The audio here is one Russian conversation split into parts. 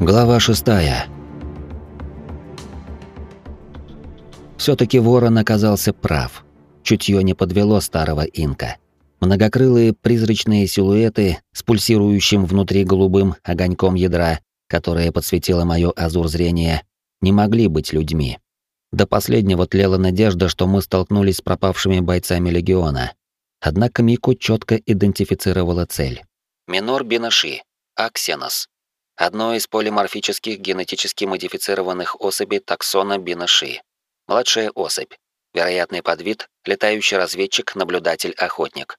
Глава шестая. Все-таки ворон оказался прав. Чутье не подвело старого инка. Многокрылые призрачные силуэты с пульсирующим внутри голубым огоньком ядра, которое подсветило мое азур зрения, не могли быть людьми. До последнего тлела надежда, что мы столкнулись с пропавшими бойцами легиона. Однако Мику четко идентифицировала цель. Минор Бинаши, Аксенос. Одно из полиморфических генетически модифицированных особей таксона Бинаши. Младшая особь. Вероятный подвид – летающий разведчик, наблюдатель, охотник.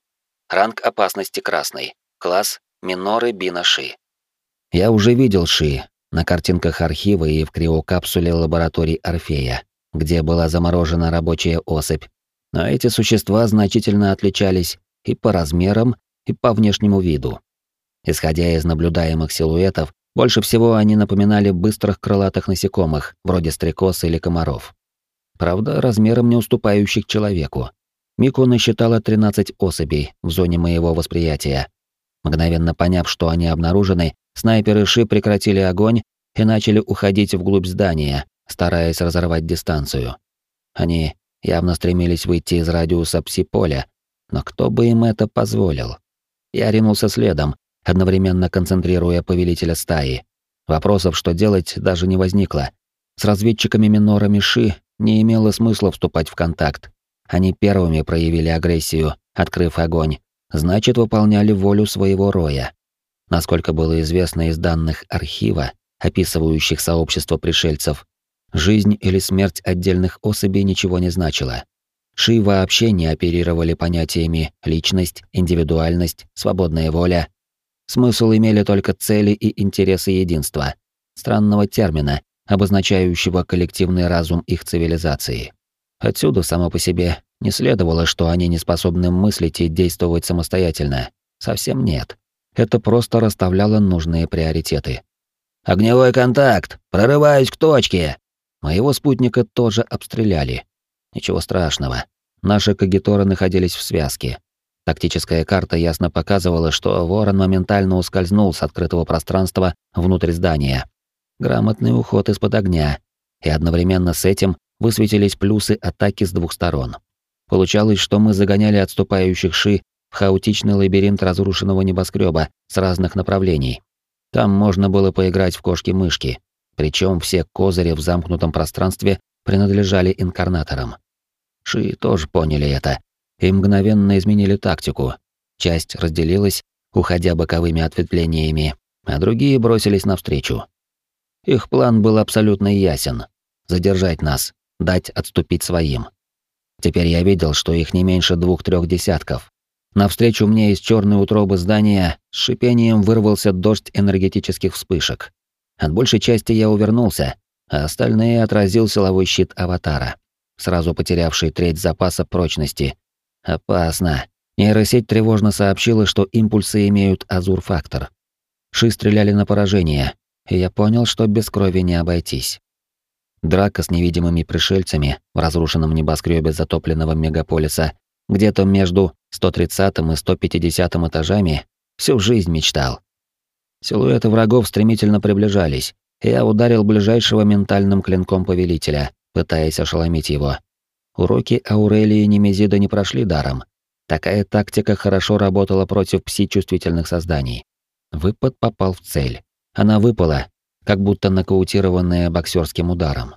Ранг опасности красный. Класс – миноры Бинаши. Я уже видел Ши на картинках архива и в криокапсуле лаборатории Орфея где была заморожена рабочая особь, но эти существа значительно отличались и по размерам, и по внешнему виду. Исходя из наблюдаемых силуэтов, больше всего они напоминали быстрых крылатых насекомых, вроде стрекоз или комаров. Правда, размером не уступающих человеку. Мику насчитала 13 особей в зоне моего восприятия. Мгновенно поняв, что они обнаружены, снайперы Ши прекратили огонь и начали уходить вглубь здания, стараясь разорвать дистанцию. Они явно стремились выйти из радиуса пси-поля, но кто бы им это позволил? Я ринулся следом, одновременно концентрируя повелителя стаи. Вопросов, что делать, даже не возникло. С разведчиками-минорами Ши не имело смысла вступать в контакт. Они первыми проявили агрессию, открыв огонь, значит, выполняли волю своего роя. Насколько было известно из данных архива, описывающих сообщество пришельцев, Жизнь или смерть отдельных особей ничего не значила. Ши вообще не оперировали понятиями личность, индивидуальность, свободная воля. Смысл имели только цели и интересы единства, странного термина, обозначающего коллективный разум их цивилизации. Отсюда само по себе не следовало, что они не способны мыслить и действовать самостоятельно. Совсем нет. Это просто расставляло нужные приоритеты. «Огневой контакт! Прорываюсь к точке!» Моего спутника тоже обстреляли. Ничего страшного. Наши кагиторы находились в связке. Тактическая карта ясно показывала, что ворон моментально ускользнул с открытого пространства внутрь здания. Грамотный уход из-под огня. И одновременно с этим высветились плюсы атаки с двух сторон. Получалось, что мы загоняли отступающих ши в хаотичный лабиринт разрушенного небоскреба с разных направлений. Там можно было поиграть в кошки-мышки, причем все козыри в замкнутом пространстве принадлежали инкарнаторам. Ши тоже поняли это и мгновенно изменили тактику. Часть разделилась, уходя боковыми ответвлениями, а другие бросились навстречу. Их план был абсолютно ясен — задержать нас, дать отступить своим. Теперь я видел, что их не меньше двух-трех десятков. Навстречу мне из черной утробы здания с шипением вырвался дождь энергетических вспышек. От большей части я увернулся, а остальные отразил силовой щит аватара, сразу потерявший треть запаса прочности. Опасно. Нейросеть тревожно сообщила, что импульсы имеют азур-фактор. Ши стреляли на поражение, и я понял, что без крови не обойтись. Драка с невидимыми пришельцами в разрушенном небоскребе затопленного мегаполиса где-то между 130 и 150 этажами всю жизнь мечтал. Силуэты врагов стремительно приближались, и я ударил ближайшего ментальным клинком повелителя, пытаясь ошеломить его. Уроки Аурелии Немезида не прошли даром. Такая тактика хорошо работала против пси-чувствительных созданий. Выпад попал в цель. Она выпала, как будто нокаутированная боксерским ударом.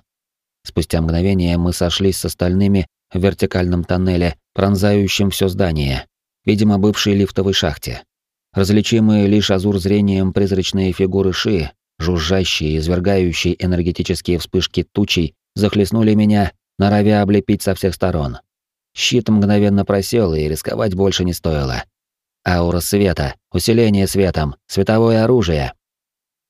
Спустя мгновение мы сошлись с остальными в вертикальном тоннеле, пронзающем все здание, видимо, бывшей лифтовой шахте. Различимые лишь азур зрением призрачные фигуры Ши, жужжащие, извергающие энергетические вспышки тучей, захлестнули меня, норовя облепить со всех сторон. Щит мгновенно просел, и рисковать больше не стоило. Аура света, усиление светом, световое оружие.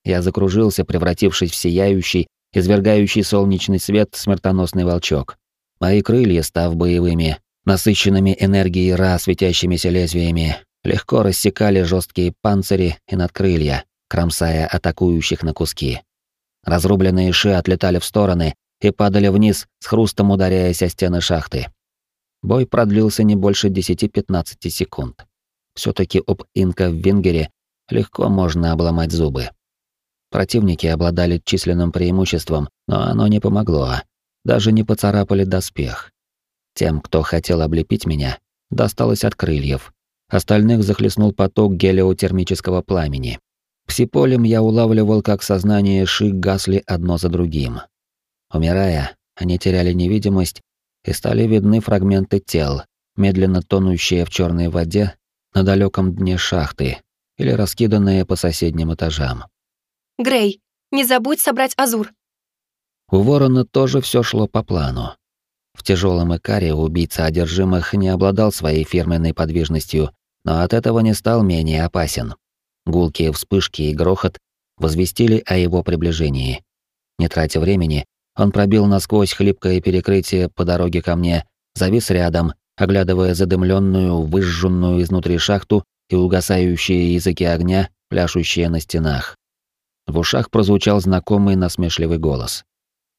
Я закружился, превратившись в сияющий, извергающий солнечный свет смертоносный волчок. Мои крылья, став боевыми, насыщенными энергией Ра светящимися лезвиями, легко рассекали жесткие панцири и надкрылья, кромсая атакующих на куски. Разрубленные ши отлетали в стороны и падали вниз, с хрустом ударяясь о стены шахты. Бой продлился не больше 10-15 секунд. все таки об инка в Венгере легко можно обломать зубы. Противники обладали численным преимуществом, но оно не помогло. Даже не поцарапали доспех. Тем, кто хотел облепить меня, досталось от крыльев. Остальных захлестнул поток гелиотермического пламени. Псиполем я улавливал, как сознание Ши гасли одно за другим. Умирая, они теряли невидимость и стали видны фрагменты тел, медленно тонущие в черной воде на далеком дне шахты или раскиданные по соседним этажам. «Грей, не забудь собрать Азур!» У Ворона тоже все шло по плану. В тяжелом икаре убийца одержимых не обладал своей фирменной подвижностью, но от этого не стал менее опасен. Гулкие вспышки и грохот возвестили о его приближении. Не тратя времени, он пробил насквозь хлипкое перекрытие по дороге ко мне, завис рядом, оглядывая задымленную, выжженную изнутри шахту и угасающие языки огня, пляшущие на стенах. В ушах прозвучал знакомый насмешливый голос.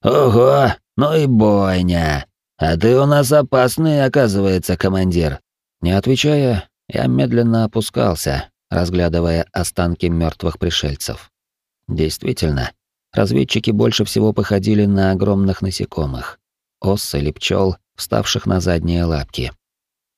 «Ого, ну и бойня! А ты у нас опасный, оказывается, командир!» Не отвечая, я медленно опускался, разглядывая останки мертвых пришельцев. Действительно, разведчики больше всего походили на огромных насекомых, ос или пчел, вставших на задние лапки.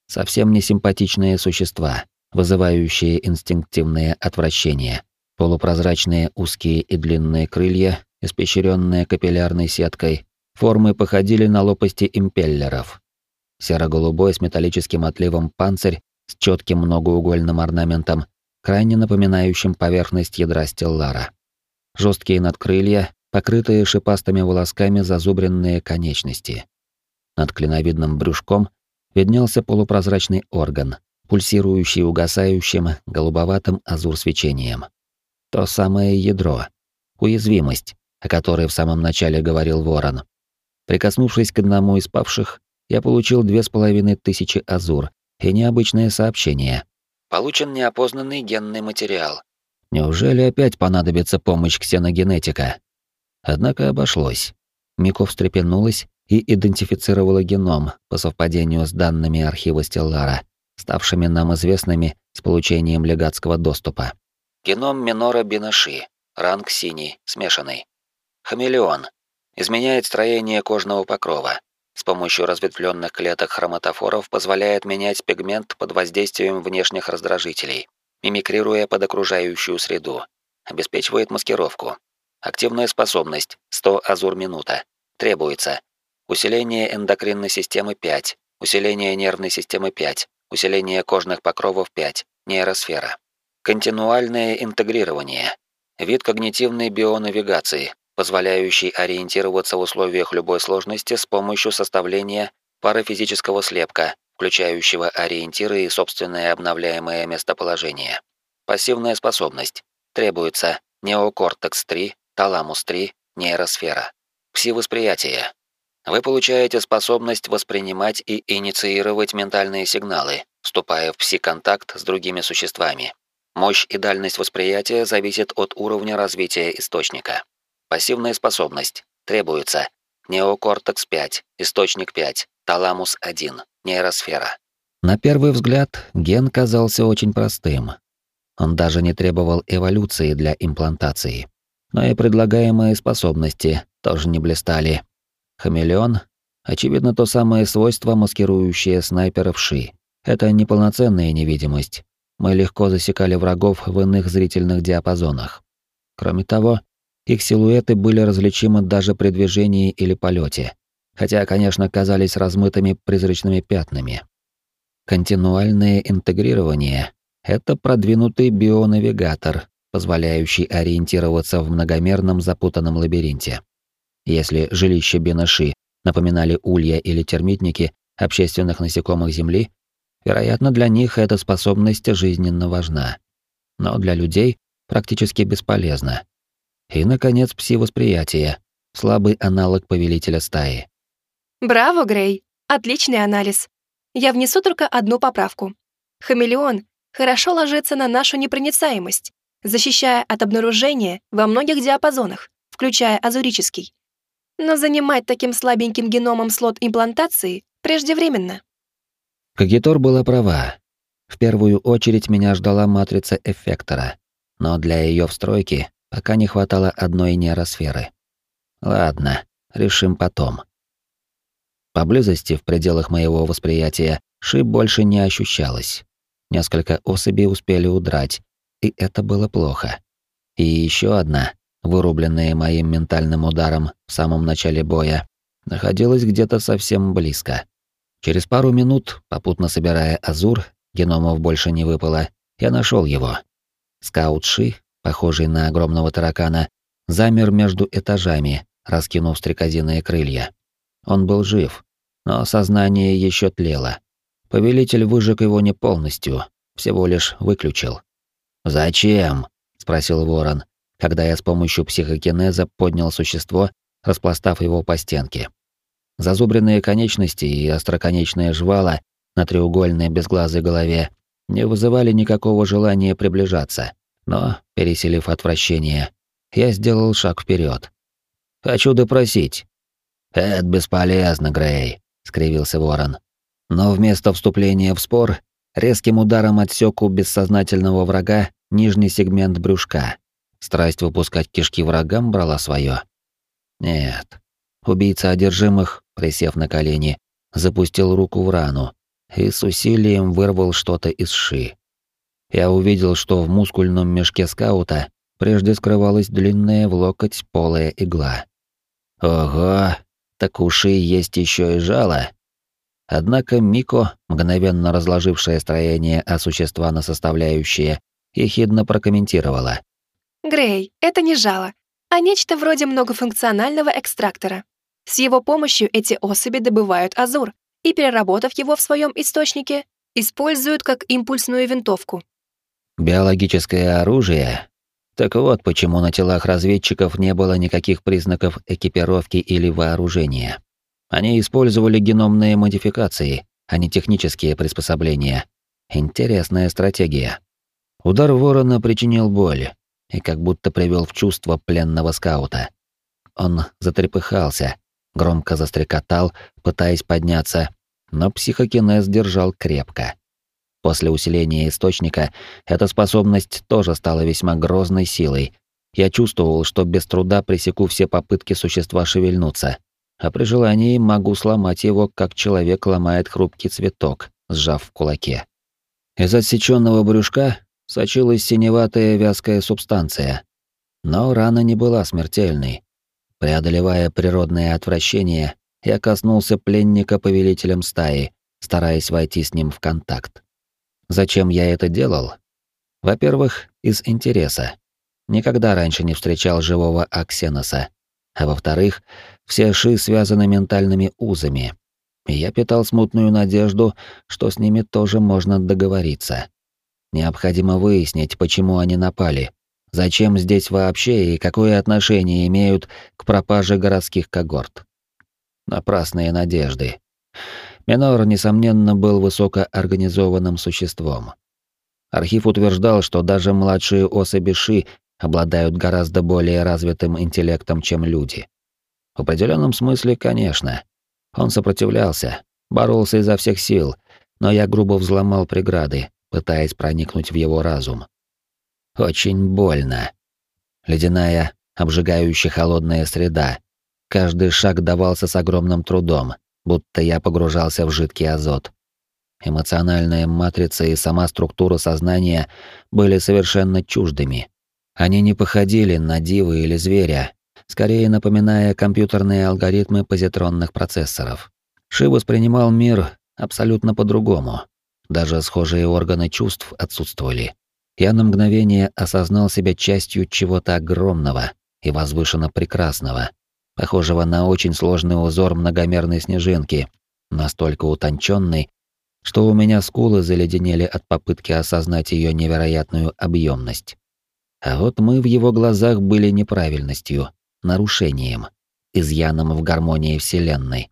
Совсем не симпатичные существа, вызывающие инстинктивное отвращение. Полупрозрачные узкие и длинные крылья, испещренные капиллярной сеткой, формы походили на лопасти импеллеров. Серо-голубой с металлическим отливом панцирь с четким многоугольным орнаментом, крайне напоминающим поверхность ядра стеллара. Жесткие надкрылья, покрытые шипастыми волосками зазубренные конечности. Над клиновидным брюшком виднелся полупрозрачный орган, пульсирующий угасающим голубоватым азур свечением. То самое ядро. Уязвимость, о которой в самом начале говорил Ворон. Прикоснувшись к одному из павших, я получил две с половиной тысячи азур и необычное сообщение. Получен неопознанный генный материал. Неужели опять понадобится помощь ксеногенетика? Однако обошлось. Мико встрепенулась и идентифицировала геном по совпадению с данными архива Стеллара, ставшими нам известными с получением легатского доступа. Геном Минора Бинаши. Ранг синий, смешанный. Хамелеон. Изменяет строение кожного покрова. С помощью разветвленных клеток хроматофоров позволяет менять пигмент под воздействием внешних раздражителей, мимикрируя под окружающую среду. Обеспечивает маскировку. Активная способность 100 азур минута. Требуется усиление эндокринной системы 5, усиление нервной системы 5, усиление кожных покровов 5, нейросфера. Континуальное интегрирование. Вид когнитивной бионавигации, позволяющий ориентироваться в условиях любой сложности с помощью составления парафизического слепка, включающего ориентиры и собственное обновляемое местоположение. Пассивная способность. Требуется неокортекс-3, таламус-3, нейросфера. Пси-восприятие. Вы получаете способность воспринимать и инициировать ментальные сигналы, вступая в пси-контакт с другими существами. Мощь и дальность восприятия зависит от уровня развития источника. Пассивная способность. Требуется. Неокортекс 5, источник 5, таламус 1, нейросфера. На первый взгляд, ген казался очень простым. Он даже не требовал эволюции для имплантации. Но и предлагаемые способности тоже не блистали. Хамелеон — очевидно то самое свойство, маскирующее снайперов Ши. Это неполноценная невидимость, мы легко засекали врагов в иных зрительных диапазонах. Кроме того, их силуэты были различимы даже при движении или полете, хотя, конечно, казались размытыми призрачными пятнами. Континуальное интегрирование — это продвинутый бионавигатор, позволяющий ориентироваться в многомерном запутанном лабиринте. Если жилища Бенаши напоминали улья или термитники общественных насекомых Земли, Вероятно, для них эта способность жизненно важна. Но для людей практически бесполезна. И, наконец, пси-восприятие, слабый аналог повелителя стаи. Браво, Грей! Отличный анализ. Я внесу только одну поправку. Хамелеон хорошо ложится на нашу непроницаемость, защищая от обнаружения во многих диапазонах, включая азурический. Но занимать таким слабеньким геномом слот имплантации преждевременно. Кагитор была права. В первую очередь меня ждала матрица эффектора, но для ее встройки пока не хватало одной нейросферы. Ладно, решим потом. Поблизости, в пределах моего восприятия, Ши больше не ощущалось. Несколько особей успели удрать, и это было плохо. И еще одна, вырубленная моим ментальным ударом в самом начале боя, находилась где-то совсем близко. Через пару минут, попутно собирая азур, геномов больше не выпало, я нашел его. Скаут Ши, похожий на огромного таракана, замер между этажами, раскинув стрекозиные крылья. Он был жив, но сознание еще тлело. Повелитель выжег его не полностью, всего лишь выключил. «Зачем?» — спросил ворон, когда я с помощью психокинеза поднял существо, распластав его по стенке. Зазубренные конечности и остроконечные жвала на треугольной безглазой голове не вызывали никакого желания приближаться, но, переселив отвращение, я сделал шаг вперед. «Хочу допросить». «Это бесполезно, Грей», — скривился ворон. Но вместо вступления в спор, резким ударом отсек у бессознательного врага нижний сегмент брюшка. Страсть выпускать кишки врагам брала свое. Нет. Убийца одержимых, присев на колени, запустил руку в рану и с усилием вырвал что-то из ши. Я увидел, что в мускульном мешке скаута прежде скрывалась длинная в локоть полая игла. Ого, так у ши есть еще и жало. Однако Мико, мгновенно разложившая строение а существа на составляющие, ехидно прокомментировала. «Грей, это не жало, а нечто вроде многофункционального экстрактора. С его помощью эти особи добывают азур и, переработав его в своем источнике, используют как импульсную винтовку. Биологическое оружие? Так вот, почему на телах разведчиков не было никаких признаков экипировки или вооружения. Они использовали геномные модификации, а не технические приспособления. Интересная стратегия. Удар ворона причинил боль и как будто привел в чувство пленного скаута. Он затрепыхался, громко застрекотал, пытаясь подняться, но психокинез держал крепко. После усиления источника эта способность тоже стала весьма грозной силой. Я чувствовал, что без труда пресеку все попытки существа шевельнуться, а при желании могу сломать его, как человек ломает хрупкий цветок, сжав в кулаке. Из отсеченного брюшка сочилась синеватая вязкая субстанция. Но рана не была смертельной. Преодолевая природное отвращение, я коснулся пленника повелителем стаи, стараясь войти с ним в контакт. Зачем я это делал? Во-первых, из интереса. Никогда раньше не встречал живого Аксеноса. А во-вторых, все ши связаны ментальными узами. И я питал смутную надежду, что с ними тоже можно договориться. Необходимо выяснить, почему они напали, зачем здесь вообще и какое отношение имеют к пропаже городских когорт. Напрасные надежды. Минор, несомненно, был высокоорганизованным существом. Архив утверждал, что даже младшие особи Ши обладают гораздо более развитым интеллектом, чем люди. В определенном смысле, конечно. Он сопротивлялся, боролся изо всех сил, но я грубо взломал преграды, пытаясь проникнуть в его разум. Очень больно. Ледяная, обжигающая холодная среда. Каждый шаг давался с огромным трудом, будто я погружался в жидкий азот. Эмоциональная матрица и сама структура сознания были совершенно чуждыми. Они не походили на дивы или зверя, скорее напоминая компьютерные алгоритмы позитронных процессоров. Ши воспринимал мир абсолютно по-другому. Даже схожие органы чувств отсутствовали. Я на мгновение осознал себя частью чего-то огромного и возвышенно прекрасного, похожего на очень сложный узор многомерной снежинки, настолько утонченный, что у меня скулы заледенели от попытки осознать ее невероятную объемность. А вот мы в его глазах были неправильностью, нарушением, изъяном в гармонии Вселенной,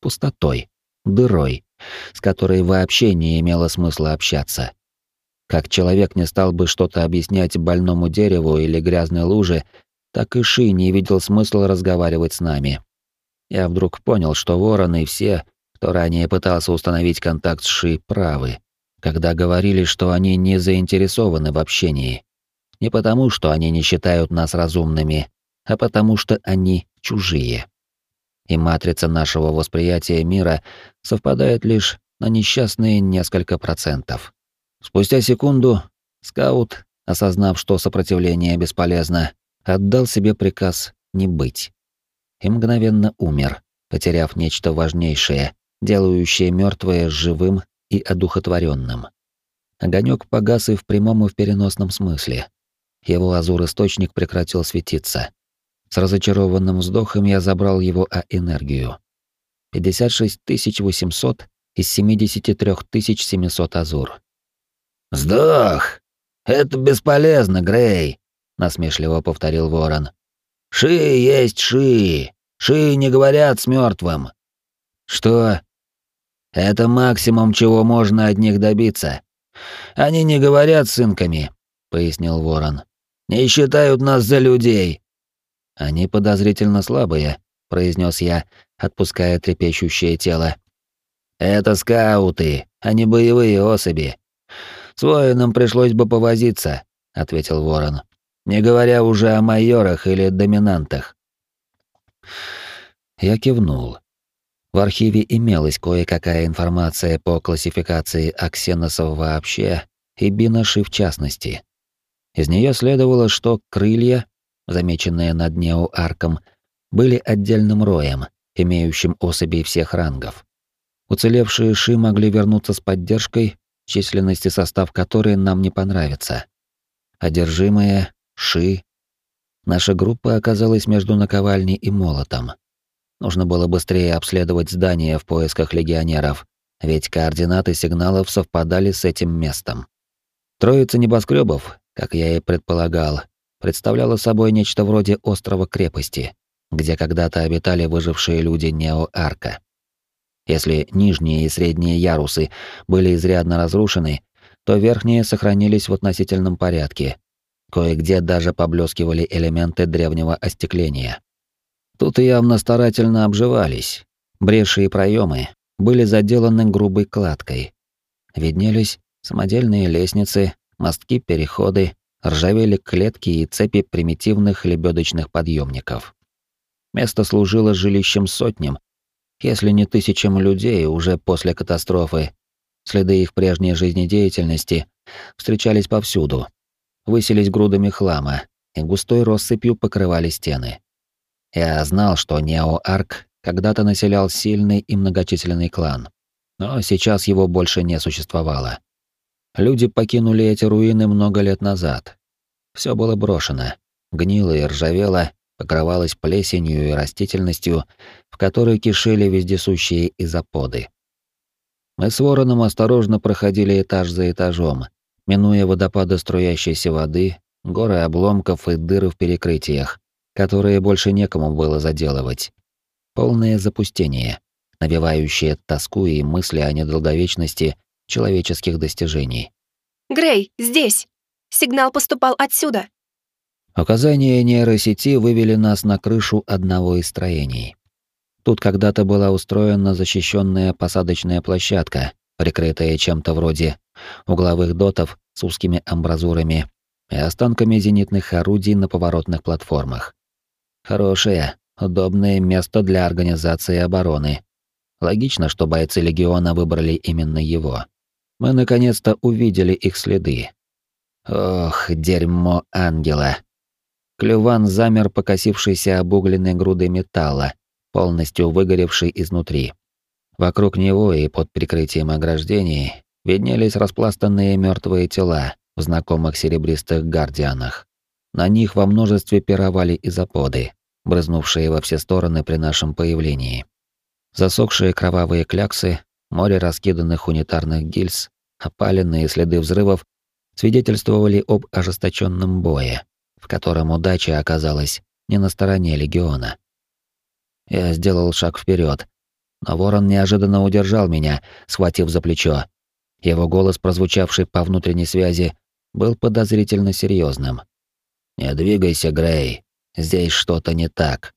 пустотой, дырой, с которой вообще не имело смысла общаться. Как человек не стал бы что-то объяснять больному дереву или грязной луже, так и Ши не видел смысла разговаривать с нами. Я вдруг понял, что вороны все, кто ранее пытался установить контакт с Ши, правы, когда говорили, что они не заинтересованы в общении. Не потому, что они не считают нас разумными, а потому что они чужие. И матрица нашего восприятия мира совпадает лишь на несчастные несколько процентов. Спустя секунду скаут, осознав, что сопротивление бесполезно, отдал себе приказ не быть. И мгновенно умер, потеряв нечто важнейшее, делающее мертвое живым и одухотворенным. Огонек погас и в прямом и в переносном смысле. Его азур-источник прекратил светиться. С разочарованным вздохом я забрал его А-энергию. 56 800 из 73 700 азур. «Сдох! Это бесполезно, Грей!» — насмешливо повторил Ворон. «Ши есть ши! Ши не говорят с мертвым. «Что?» «Это максимум, чего можно от них добиться. Они не говорят с инками», — пояснил Ворон. «Не считают нас за людей». «Они подозрительно слабые», — произнес я, отпуская трепещущее тело. «Это скауты, а не боевые особи. С воином пришлось бы повозиться», — ответил Ворон. «Не говоря уже о майорах или доминантах». Я кивнул. В архиве имелась кое-какая информация по классификации аксеносов вообще и биноши в частности. Из нее следовало, что крылья, замеченные над неоарком, были отдельным роем, имеющим особей всех рангов. Уцелевшие ши могли вернуться с поддержкой, численность и состав которой нам не понравится. Одержимые, ши. Наша группа оказалась между наковальней и молотом. Нужно было быстрее обследовать здание в поисках легионеров, ведь координаты сигналов совпадали с этим местом. Троица небоскребов, как я и предполагал, представляла собой нечто вроде острова-крепости, где когда-то обитали выжившие люди Нео-Арка. Если нижние и средние ярусы были изрядно разрушены, то верхние сохранились в относительном порядке. Кое-где даже поблескивали элементы древнего остекления. Тут явно старательно обживались. Бреши и проемы были заделаны грубой кладкой. Виднелись самодельные лестницы, мостки, переходы, ржавели клетки и цепи примитивных лебедочных подъемников. Место служило жилищем сотням, если не тысячам людей уже после катастрофы. Следы их прежней жизнедеятельности встречались повсюду. Выселись грудами хлама, и густой россыпью покрывали стены. Я знал, что Нео-Арк когда-то населял сильный и многочисленный клан, но сейчас его больше не существовало. Люди покинули эти руины много лет назад. Все было брошено, гнило и ржавело, покрывалось плесенью и растительностью, в которой кишели вездесущие изоподы. Мы с Вороном осторожно проходили этаж за этажом, минуя водопады струящейся воды, горы обломков и дыры в перекрытиях, которые больше некому было заделывать. Полное запустение, навевающее тоску и мысли о недолговечности человеческих достижений. «Грей, здесь! Сигнал поступал отсюда!» Указания нейросети вывели нас на крышу одного из строений. Тут когда-то была устроена защищенная посадочная площадка, прикрытая чем-то вроде угловых дотов с узкими амбразурами и останками зенитных орудий на поворотных платформах. Хорошее, удобное место для организации обороны. Логично, что бойцы легиона выбрали именно его. Мы наконец-то увидели их следы. Ох, дерьмо ангела. Клюван замер покосившейся обугленной грудой металла, полностью выгоревший изнутри. Вокруг него и под прикрытием ограждений виднелись распластанные мертвые тела в знакомых серебристых гардианах. На них во множестве пировали изоподы, брызнувшие во все стороны при нашем появлении. Засохшие кровавые кляксы, море раскиданных унитарных гильз, опаленные следы взрывов свидетельствовали об ожесточенном бое, в котором удача оказалась не на стороне легиона. Я сделал шаг вперед, но ворон неожиданно удержал меня, схватив за плечо. Его голос, прозвучавший по внутренней связи, был подозрительно серьезным. «Не двигайся, Грей. Здесь что-то не так».